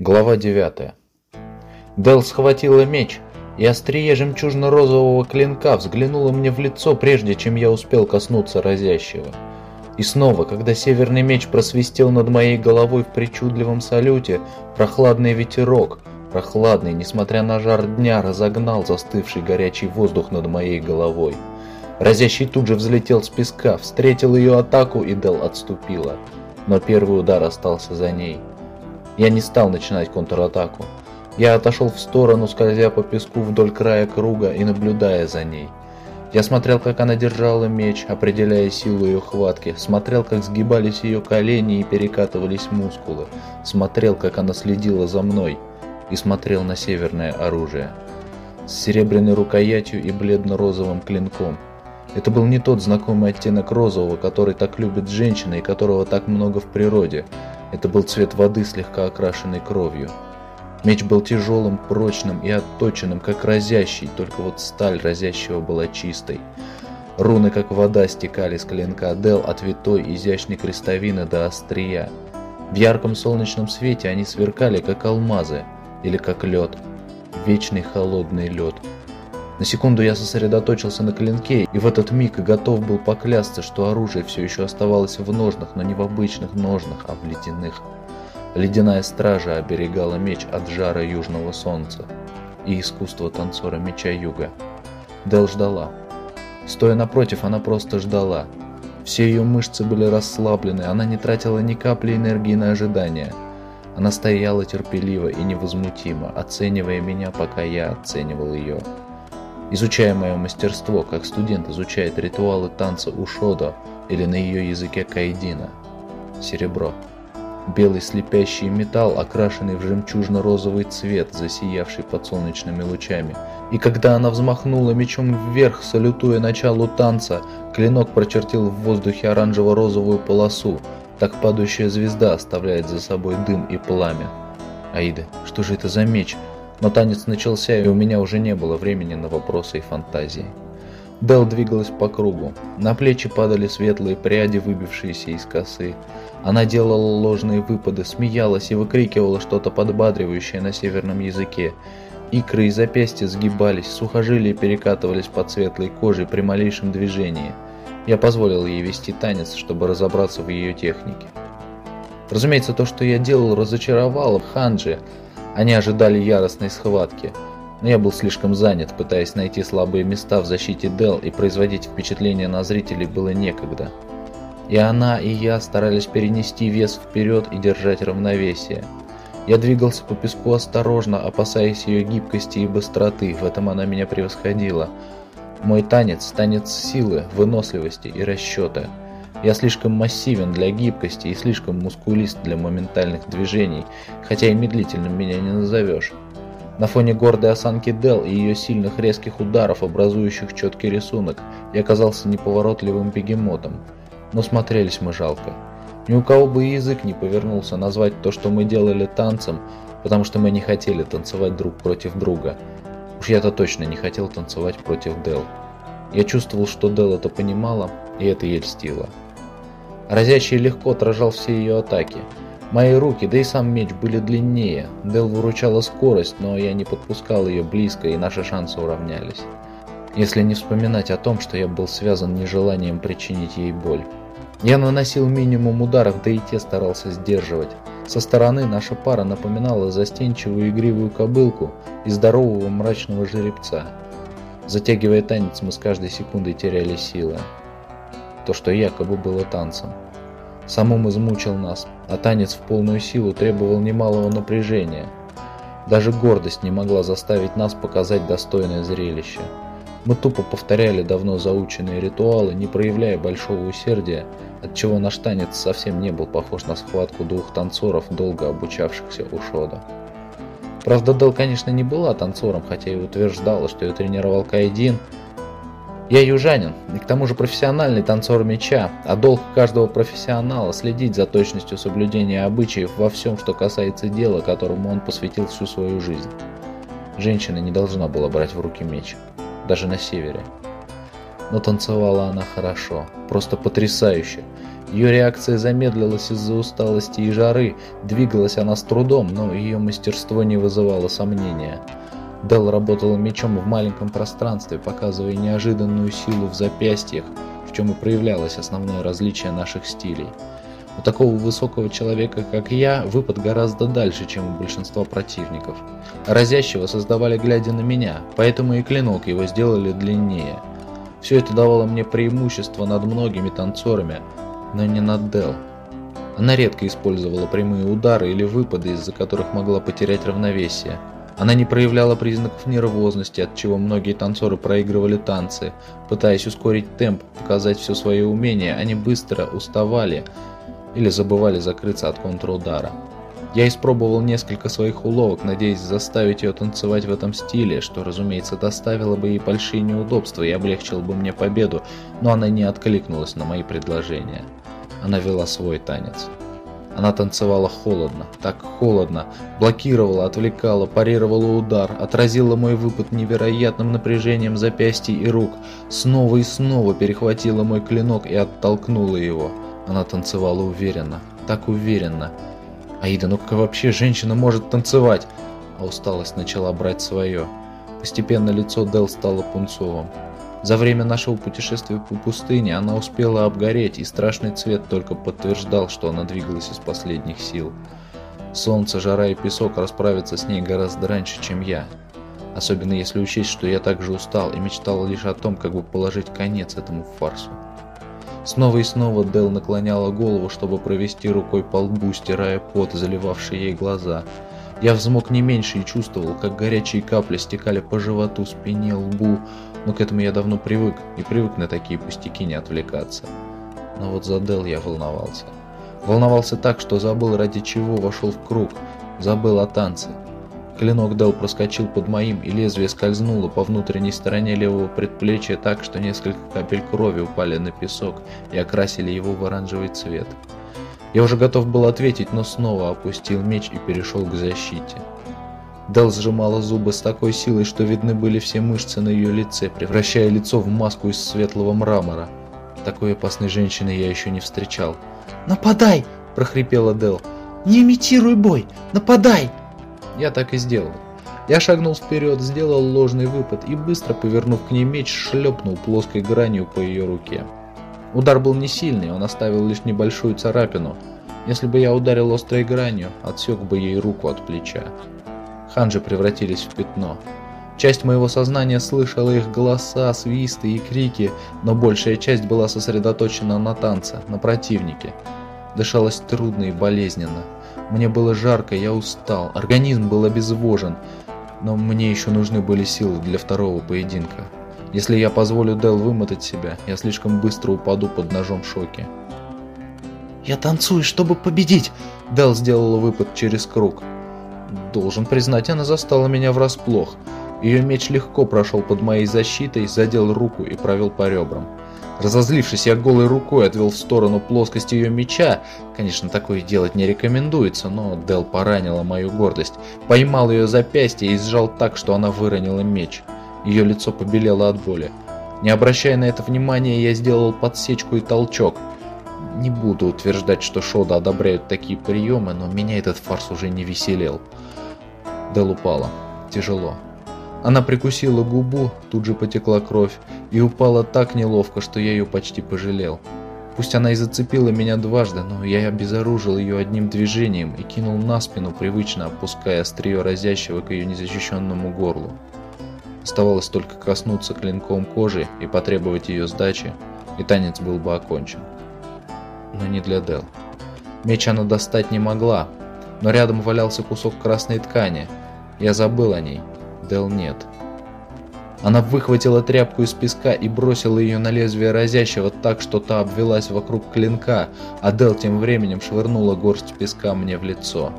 Глава 9. Дел схватила меч, и острие жемчужно-розового клинка взглянуло мне в лицо, прежде чем я успел коснуться разящего. И снова, когда северный меч просвистел над моей головой в причудливом салюте, прохладный ветерок, прохладный, несмотря на жар дня, разогнал застывший горячий воздух над моей головой. Разящий тут же взлетел с песка, встретил ее атаку, и Дел отступила. Но первый удар остался за ней. Я не стал начинать контратаку. Я отошел в сторону, скользя по песку вдоль края круга и наблюдая за ней. Я смотрел, как она держала меч, определяя силу ее хватки, смотрел, как сгибались ее колени и перекатывались мускулы, смотрел, как она следила за мной, и смотрел на северное оружие. С серебряной рукоятью и бледно-розовым клинком. Это был не тот знакомый оттенок розового, который так любит женщины и которого так много в природе. Это был цвет воды, слегка окрашенный кровью. Меч был тяжелым, прочным и отточенным, как разящий, только вот сталь разящего была чистой. Руны, как вода, стекали с клинка Дел от витой, изящной крестовины до острия. В ярком солнечном свете они сверкали, как алмазы, или как лед. Вечный холодный лед. На секунду я сосредоточился на клинке, и в этот миг готов был поклясться, что оружие все еще оставалось в ножнах, но не в обычных ножнах, а в ледяных. Ледяная стража оберегала меч от жара южного солнца и искусства танцора меча юга. Дел ждала. Стоя напротив, она просто ждала. Все ее мышцы были расслаблены, она не тратила ни капли энергии на ожидание. Она стояла терпеливо и невозмутимо, оценивая меня, пока я оценивал ее изучая мое мастерство, как студент изучает ритуалы танца Ушодо или на ее языке Кайдина. Серебро. Белый слепящий металл, окрашенный в жемчужно-розовый цвет, засиявший под солнечными лучами. И когда она взмахнула мечом вверх, салютуя началу танца, клинок прочертил в воздухе оранжево-розовую полосу, так падающая звезда оставляет за собой дым и пламя. Аида, что же это за меч? Но танец начался, и у меня уже не было времени на вопросы и фантазии. Дел двигалась по кругу. На плечи падали светлые пряди, выбившиеся из косы. Она делала ложные выпады, смеялась и выкрикивала что-то подбадривающее на северном языке. Икры и запястья сгибались, сухожилия перекатывались под светлой кожей при малейшем движении. Я позволил ей вести танец, чтобы разобраться в ее технике. Разумеется, то, что я делал, разочаровало Ханджи, они ожидали яростной схватки, но я был слишком занят, пытаясь найти слабые места в защите Дел и производить впечатление на зрителей было некогда. И она, и я старались перенести вес вперед и держать равновесие. Я двигался по песку осторожно, опасаясь ее гибкости и быстроты, в этом она меня превосходила. Мой танец – танец силы, выносливости и расчета – я слишком массивен для гибкости и слишком мускулист для моментальных движений, хотя и медлительным меня не назовешь. На фоне гордой осанки Дел и ее сильных резких ударов, образующих четкий рисунок, я оказался неповоротливым бегемотом. Но смотрелись мы жалко. Ни у кого бы язык не повернулся назвать то, что мы делали танцем, потому что мы не хотели танцевать друг против друга. Уж я-то точно не хотел танцевать против Дел. Я чувствовал, что Дел это понимала, и это ей льстило. Разящий легко отражал все ее атаки. Мои руки, да и сам меч были длиннее. Дел выручала скорость, но я не подпускал ее близко, и наши шансы уравнялись. Если не вспоминать о том, что я был связан нежеланием причинить ей боль. Я наносил минимум ударов, да и те старался сдерживать. Со стороны наша пара напоминала застенчивую игривую кобылку и здорового мрачного жеребца. Затягивая танец, мы с каждой секундой теряли силы то, что якобы было танцем. Самум измучил нас, а танец в полную силу требовал немалого напряжения. Даже гордость не могла заставить нас показать достойное зрелище. Мы тупо повторяли давно заученные ритуалы, не проявляя большого усердия, отчего наш танец совсем не был похож на схватку двух танцоров, долго обучавшихся у Шода. Правда, Дел, конечно, не была танцором, хотя и утверждала, что ее тренировал Кайдин, я южанин, и к тому же профессиональный танцор меча, а долг каждого профессионала следить за точностью соблюдения обычаев во всем, что касается дела, которому он посвятил всю свою жизнь. Женщина не должна была брать в руки меч, даже на севере. Но танцевала она хорошо, просто потрясающе. Ее реакция замедлилась из-за усталости и жары, двигалась она с трудом, но ее мастерство не вызывало сомнения. Дел работала мечом в маленьком пространстве, показывая неожиданную силу в запястьях, в чем и проявлялось основное различие наших стилей. У такого высокого человека, как я, выпад гораздо дальше, чем у большинства противников. разящего создавали глядя на меня, поэтому и клинок его сделали длиннее. Все это давало мне преимущество над многими танцорами, но не над Дел. Она редко использовала прямые удары или выпады, из-за которых могла потерять равновесие. Она не проявляла признаков нервозности, от чего многие танцоры проигрывали танцы. Пытаясь ускорить темп, показать все свое умение, они быстро уставали или забывали закрыться от контрудара. Я испробовал несколько своих уловок, надеясь заставить ее танцевать в этом стиле, что, разумеется, доставило бы ей большие неудобства и облегчило бы мне победу, но она не откликнулась на мои предложения. Она вела свой танец. Она танцевала холодно, так холодно, блокировала, отвлекала, парировала удар, отразила мой выпад невероятным напряжением запястья и рук, снова и снова перехватила мой клинок и оттолкнула его. Она танцевала уверенно, так уверенно. Аида, ну как вообще женщина может танцевать? А усталость начала брать свое. Постепенно лицо Дел стало пунцовым. За время нашего путешествия по пустыне она успела обгореть, и страшный цвет только подтверждал, что она двигалась из последних сил. Солнце, жара и песок расправятся с ней гораздо раньше, чем я. Особенно если учесть, что я также устал и мечтал лишь о том, как бы положить конец этому фарсу. Снова и снова Дел наклоняла голову, чтобы провести рукой по лбу, стирая пот, заливавший ей глаза. Я взмок не меньше и чувствовал, как горячие капли стекали по животу, спине, лбу, но к этому я давно привык, и привык на такие пустяки не отвлекаться. Но вот за Дел я волновался. Волновался так, что забыл, ради чего вошел в круг, забыл о танце. Клинок Дел проскочил под моим, и лезвие скользнуло по внутренней стороне левого предплечья так, что несколько капель крови упали на песок и окрасили его в оранжевый цвет. Я уже готов был ответить, но снова опустил меч и перешел к защите. Дел сжимала зубы с такой силой, что видны были все мышцы на ее лице, превращая лицо в маску из светлого мрамора. Такой опасной женщины я еще не встречал. «Нападай!» – прохрипела Дел. «Не имитируй бой! Нападай!» Я так и сделал. Я шагнул вперед, сделал ложный выпад и, быстро повернув к ней меч, шлепнул плоской гранью по ее руке. Удар был не сильный, он оставил лишь небольшую царапину. Если бы я ударил острой гранью, отсек бы ей руку от плеча ханжи превратились в пятно. Часть моего сознания слышала их голоса, свисты и крики, но большая часть была сосредоточена на танце, на противнике. Дышалось трудно и болезненно. Мне было жарко, я устал, организм был обезвожен, но мне еще нужны были силы для второго поединка. Если я позволю Дел вымотать себя, я слишком быстро упаду под ножом шоки. «Я танцую, чтобы победить!» Дел сделала выпад через круг. Должен признать, она застала меня врасплох. Ее меч легко прошел под моей защитой, задел руку и провел по ребрам. Разозлившись, я голой рукой отвел в сторону плоскость ее меча. Конечно, такое делать не рекомендуется, но Дел поранила мою гордость. Поймал ее запястье и сжал так, что она выронила меч. Ее лицо побелело от боли. Не обращая на это внимания, я сделал подсечку и толчок. Не буду утверждать, что Шода одобряют такие приемы, но меня этот фарс уже не веселел. Дел упала. Тяжело. Она прикусила губу, тут же потекла кровь, и упала так неловко, что я ее почти пожалел. Пусть она и зацепила меня дважды, но я обезоружил ее одним движением и кинул на спину, привычно опуская острие разящего к ее незащищенному горлу. Оставалось только коснуться клинком кожи и потребовать ее сдачи, и танец был бы окончен. Но не для Дел. Меч она достать не могла, но рядом валялся кусок красной ткани. Я забыл о ней. Дел нет. Она выхватила тряпку из песка и бросила ее на лезвие разящего так, что та обвелась вокруг клинка, а Дел тем временем швырнула горсть песка мне в лицо.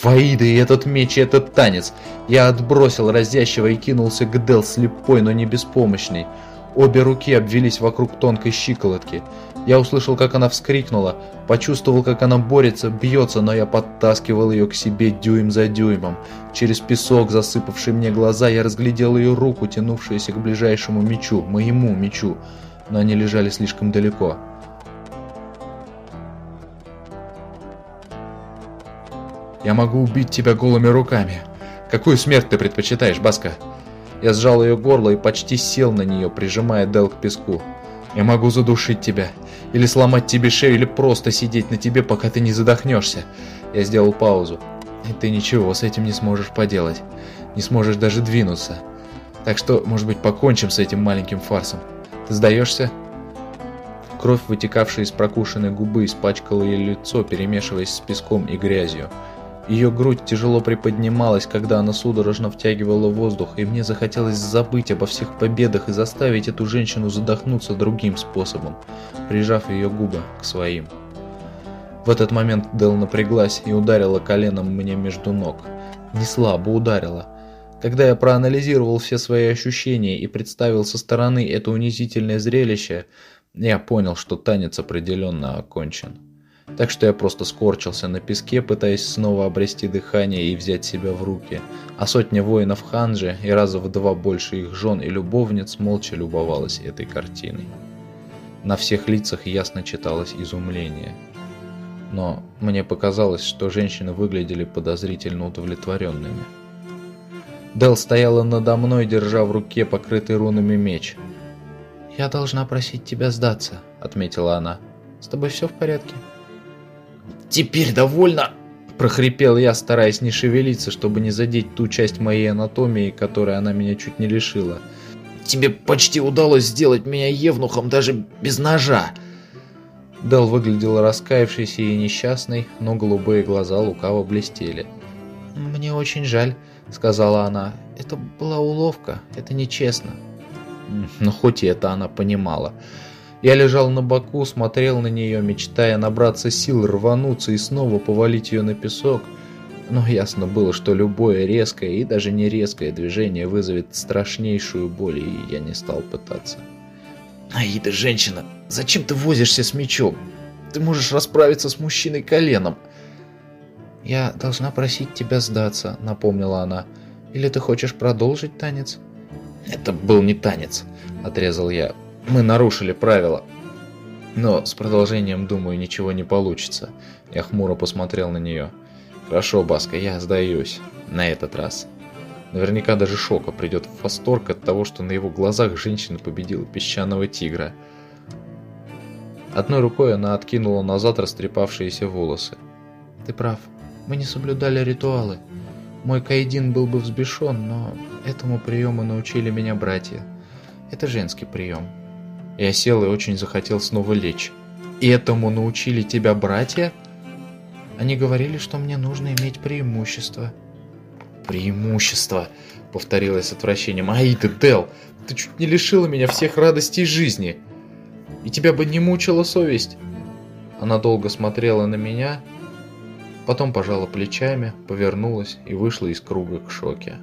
Фаида и этот меч и этот танец! Я отбросил разящего и кинулся к Дел слепой, но не беспомощный. Обе руки обвелись вокруг тонкой щиколотки. Я услышал, как она вскрикнула, почувствовал, как она борется, бьется, но я подтаскивал ее к себе дюйм за дюймом. Через песок, засыпавший мне глаза, я разглядел ее руку, тянувшуюся к ближайшему мечу, моему мечу, но они лежали слишком далеко. «Я могу убить тебя голыми руками. Какую смерть ты предпочитаешь, Баска?» Я сжал ее горло и почти сел на нее, прижимая Дел к песку. «Я могу задушить тебя, или сломать тебе шею, или просто сидеть на тебе, пока ты не задохнешься». Я сделал паузу. «И ты ничего с этим не сможешь поделать. Не сможешь даже двинуться. Так что, может быть, покончим с этим маленьким фарсом. Ты сдаешься?» Кровь, вытекавшая из прокушенной губы, испачкала ей лицо, перемешиваясь с песком и грязью. Ее грудь тяжело приподнималась, когда она судорожно втягивала воздух, и мне захотелось забыть обо всех победах и заставить эту женщину задохнуться другим способом, прижав ее губы к своим. В этот момент Дел напряглась и ударила коленом мне между ног. Не слабо ударила. Когда я проанализировал все свои ощущения и представил со стороны это унизительное зрелище, я понял, что танец определенно окончен. Так что я просто скорчился на песке, пытаясь снова обрести дыхание и взять себя в руки. А сотня воинов Ханжи и раза в два больше их жен и любовниц молча любовалась этой картиной. На всех лицах ясно читалось изумление. Но мне показалось, что женщины выглядели подозрительно удовлетворенными. Дел стояла надо мной, держа в руке покрытый рунами меч. «Я должна просить тебя сдаться», — отметила она. «С тобой все в порядке?» «Теперь довольно!» – прохрипел я, стараясь не шевелиться, чтобы не задеть ту часть моей анатомии, которой она меня чуть не лишила. «Тебе почти удалось сделать меня евнухом даже без ножа!» Дел выглядел раскаявшийся и несчастный, но голубые глаза лукаво блестели. «Мне очень жаль», — сказала она. «Это была уловка, это нечестно». Но хоть и это она понимала. Я лежал на боку, смотрел на нее, мечтая набраться сил, рвануться и снова повалить ее на песок. Но ясно было, что любое резкое и даже не резкое движение вызовет страшнейшую боль, и я не стал пытаться. «Аида, женщина, зачем ты возишься с мечом? Ты можешь расправиться с мужчиной коленом!» «Я должна просить тебя сдаться», — напомнила она. «Или ты хочешь продолжить танец?» «Это был не танец», — отрезал я. Мы нарушили правила. Но с продолжением, думаю, ничего не получится. Я хмуро посмотрел на нее. Хорошо, Баска, я сдаюсь. На этот раз. Наверняка даже Шока придет в восторг от того, что на его глазах женщина победила песчаного тигра. Одной рукой она откинула назад растрепавшиеся волосы. «Ты прав. Мы не соблюдали ритуалы. Мой Кайдин был бы взбешен, но этому приему научили меня братья. Это женский прием. Я сел и очень захотел снова лечь. Этому научили тебя братья? Они говорили, что мне нужно иметь преимущество. Преимущество, повторила с отвращением. Аида, Дел, ты чуть не лишила меня всех радостей жизни. И тебя бы не мучила совесть. Она долго смотрела на меня, потом пожала плечами, повернулась и вышла из круга к шоке.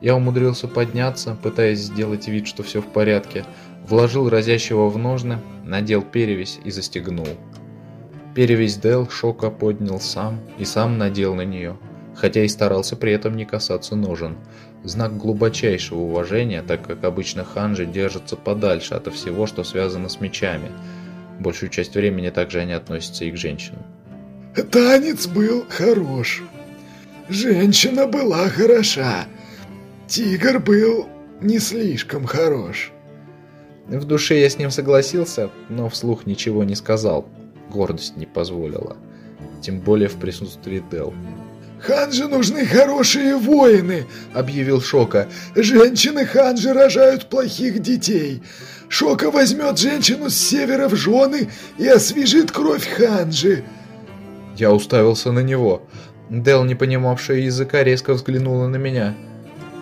Я умудрился подняться, пытаясь сделать вид, что все в порядке, Вложил разящего в ножны, надел перевязь и застегнул. Перевязь Дел Шока поднял сам и сам надел на нее, хотя и старался при этом не касаться ножен. Знак глубочайшего уважения, так как обычно ханжи держатся подальше от всего, что связано с мечами. Большую часть времени также они относятся и к женщинам. Танец был хорош. Женщина была хороша. Тигр был не слишком хорош. В душе я с ним согласился, но вслух ничего не сказал. Гордость не позволила. Тем более в присутствии Дел. «Ханжи нужны хорошие воины», — объявил Шока. «Женщины ханжи рожают плохих детей. Шока возьмет женщину с севера в жены и освежит кровь ханжи». Я уставился на него. Дел, не понимавшая языка, резко взглянула на меня.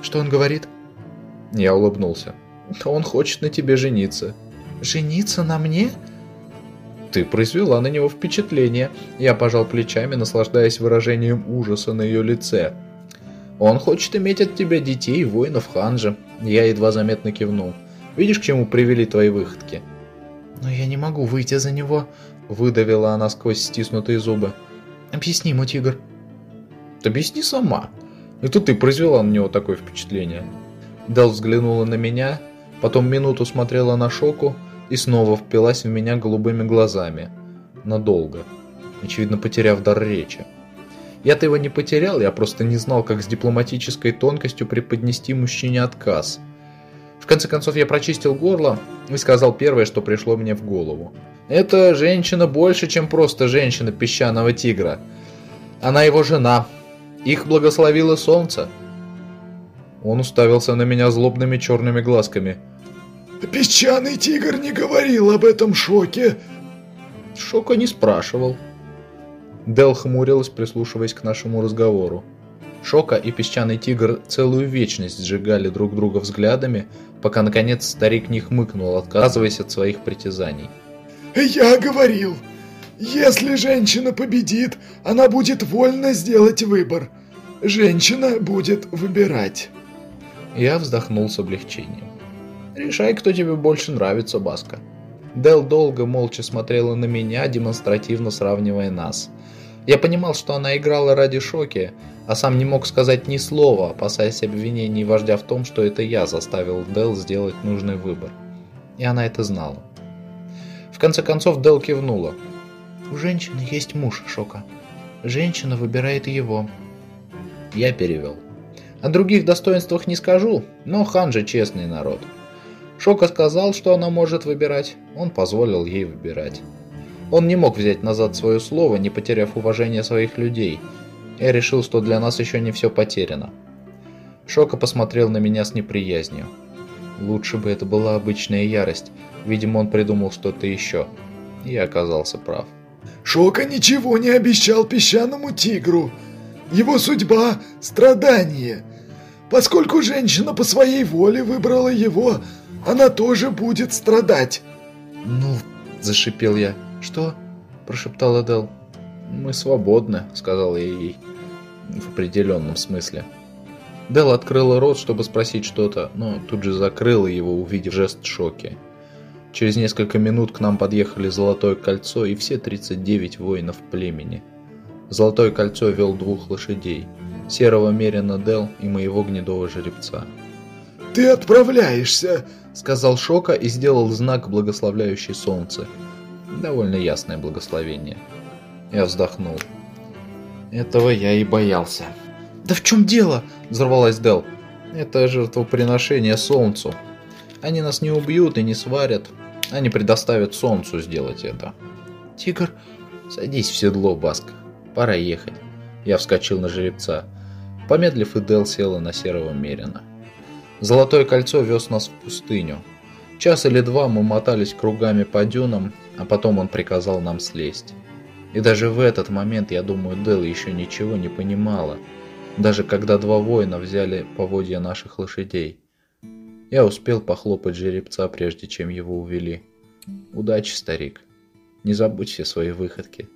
«Что он говорит?» Я улыбнулся. Он хочет на тебе жениться». «Жениться на мне?» «Ты произвела на него впечатление». Я пожал плечами, наслаждаясь выражением ужаса на ее лице. «Он хочет иметь от тебя детей, воинов Ханжа». Я едва заметно кивнул. «Видишь, к чему привели твои выходки?» «Но я не могу выйти за него», — выдавила она сквозь стиснутые зубы. «Объясни ему, тигр». «Объясни сама». Это ты произвела на него такое впечатление. Дел взглянула на меня, потом минуту смотрела на Шоку и снова впилась в меня голубыми глазами. Надолго. Очевидно, потеряв дар речи. Я-то его не потерял, я просто не знал, как с дипломатической тонкостью преподнести мужчине отказ. В конце концов, я прочистил горло и сказал первое, что пришло мне в голову. «Эта женщина больше, чем просто женщина песчаного тигра. Она его жена. Их благословило солнце». Он уставился на меня злобными черными глазками. «Песчаный тигр не говорил об этом шоке!» Шока не спрашивал. Дел хмурилась, прислушиваясь к нашему разговору. Шока и песчаный тигр целую вечность сжигали друг друга взглядами, пока наконец старик не хмыкнул, отказываясь от своих притязаний. «Я говорил, если женщина победит, она будет вольно сделать выбор. Женщина будет выбирать». Я вздохнул с облегчением. «Решай, кто тебе больше нравится, Баска». Дел долго молча смотрела на меня, демонстративно сравнивая нас. Я понимал, что она играла ради шоки, а сам не мог сказать ни слова, опасаясь обвинений вождя в том, что это я заставил Дел сделать нужный выбор. И она это знала. В конце концов Дел кивнула. «У женщины есть муж, Шока. Женщина выбирает его». Я перевел. О других достоинствах не скажу, но хан же честный народ. Шока сказал, что она может выбирать, он позволил ей выбирать. Он не мог взять назад свое слово, не потеряв уважения своих людей. Я решил, что для нас еще не все потеряно. Шока посмотрел на меня с неприязнью. Лучше бы это была обычная ярость. Видимо, он придумал что-то еще. Я оказался прав. Шока ничего не обещал песчаному тигру. Его судьба – страдание. Поскольку женщина по своей воле выбрала его, она тоже будет страдать. «Ну, – зашипел я, «Что?» – прошептала Дел. «Мы свободны», – сказал я ей. В определенном смысле. Дел открыла рот, чтобы спросить что-то, но тут же закрыла его, увидев жест шоки. Через несколько минут к нам подъехали Золотое Кольцо и все 39 воинов племени. Золотое Кольцо вел двух лошадей. Серого Мерина Дел и моего гнедого жеребца. «Ты отправляешься!» — сказал Шока и сделал знак, благословляющий солнце. Довольно ясное благословение. Я вздохнул. Этого я и боялся. «Да в чем дело?» – взорвалась Дел. «Это жертвоприношение солнцу. Они нас не убьют и не сварят. Они предоставят солнцу сделать это». «Тигр, садись в седло, Баск. Пора ехать». Я вскочил на жеребца. Помедлив, и Дел села на серого мерина. Золотое кольцо вез нас в пустыню. Час или два мы мотались кругами по дюнам, а потом он приказал нам слезть. И даже в этот момент, я думаю, Дел еще ничего не понимала, даже когда два воина взяли поводья наших лошадей. Я успел похлопать жеребца, прежде чем его увели. Удачи, старик. Не забудь все свои выходки.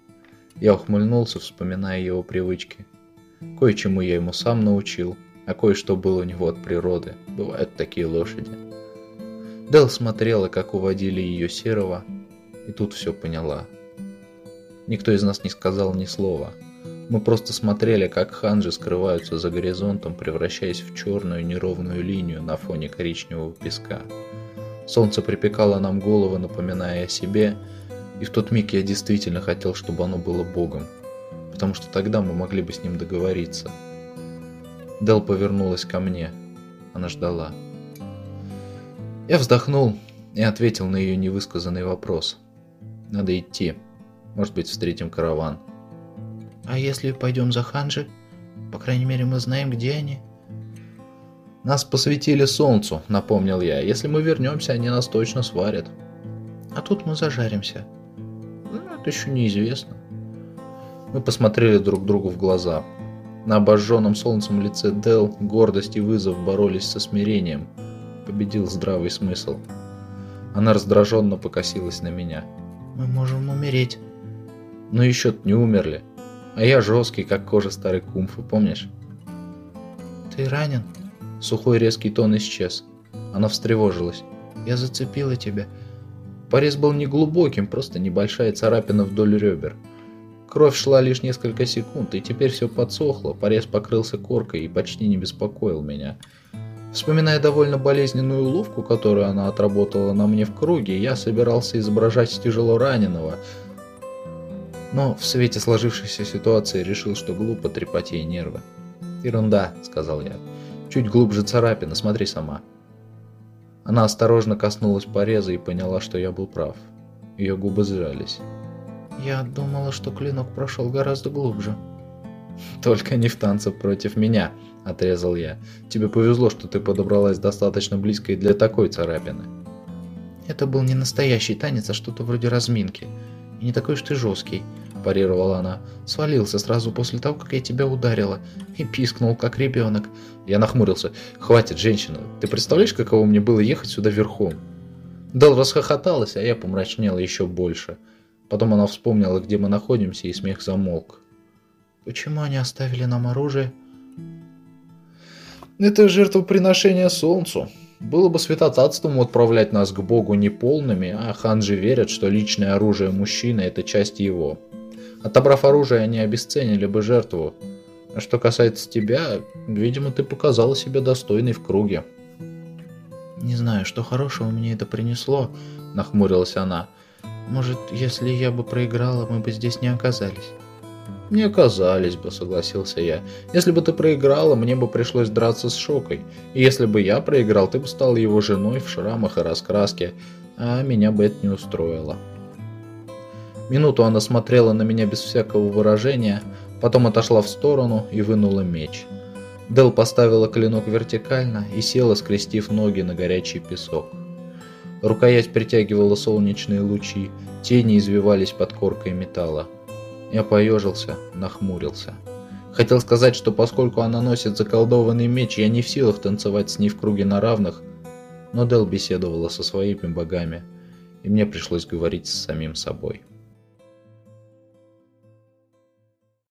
Я ухмыльнулся, вспоминая его привычки. Кое-чему я ему сам научил, а кое-что было у него от природы. Бывают такие лошади. Дел смотрела, как уводили ее серого, и тут все поняла. Никто из нас не сказал ни слова. Мы просто смотрели, как ханжи скрываются за горизонтом, превращаясь в черную неровную линию на фоне коричневого песка. Солнце припекало нам головы, напоминая о себе, и в тот миг я действительно хотел, чтобы оно было Богом, потому что тогда мы могли бы с ним договориться. Дел повернулась ко мне. Она ждала. Я вздохнул и ответил на ее невысказанный вопрос. Надо идти. Может быть, встретим караван. А если пойдем за Ханжи? По крайней мере, мы знаем, где они. Нас посвятили солнцу, напомнил я. Если мы вернемся, они нас точно сварят. А тут мы зажаримся. Это еще неизвестно. Мы посмотрели друг другу в глаза. На обожженном солнцем лице Дел гордость и вызов боролись со смирением – победил здравый смысл. Она раздраженно покосилась на меня. «Мы можем умереть». «Ну еще не умерли. А я жесткий, как кожа старой кумфы, помнишь?» «Ты ранен?» Сухой резкий тон исчез. Она встревожилась. «Я зацепила тебя. Порез был неглубоким, просто небольшая царапина вдоль ребер. Кровь шла лишь несколько секунд, и теперь все подсохло, порез покрылся коркой и почти не беспокоил меня. Вспоминая довольно болезненную уловку, которую она отработала на мне в круге, я собирался изображать тяжело раненого, но в свете сложившейся ситуации решил, что глупо трепать ей нервы. «Ерунда», — сказал я. «Чуть глубже царапина, смотри сама». Она осторожно коснулась пореза и поняла, что я был прав. Ее губы сжались. «Я думала, что клинок прошел гораздо глубже». «Только не в танце против меня», — отрезал я. «Тебе повезло, что ты подобралась достаточно близко и для такой царапины». «Это был не настоящий танец, а что-то вроде разминки. И не такой уж ты жесткий парировала она. «Свалился сразу после того, как я тебя ударила. И пискнул, как ребенок». Я нахмурился. «Хватит, женщина. Ты представляешь, каково мне было ехать сюда верхом?» Дел расхохоталась, а я помрачнела еще больше. Потом она вспомнила, где мы находимся, и смех замолк. «Почему они оставили нам оружие?» «Это жертвоприношение солнцу», было бы святотатством отправлять нас к Богу неполными, а ханжи верят, что личное оружие мужчины – это часть его. Отобрав оружие, они обесценили бы жертву. А что касается тебя, видимо, ты показала себя достойной в круге. «Не знаю, что хорошего мне это принесло», — нахмурилась она. «Может, если я бы проиграла, мы бы здесь не оказались?» «Не оказались бы», — согласился я. «Если бы ты проиграла, мне бы пришлось драться с Шокой. И если бы я проиграл, ты бы стала его женой в шрамах и раскраске, а меня бы это не устроило». Минуту она смотрела на меня без всякого выражения, потом отошла в сторону и вынула меч. Дел поставила клинок вертикально и села, скрестив ноги на горячий песок. Рукоять притягивала солнечные лучи, тени извивались под коркой металла. Я поежился, нахмурился. Хотел сказать, что поскольку она носит заколдованный меч, я не в силах танцевать с ней в круге на равных, но Дел беседовала со своими богами, и мне пришлось говорить с самим собой.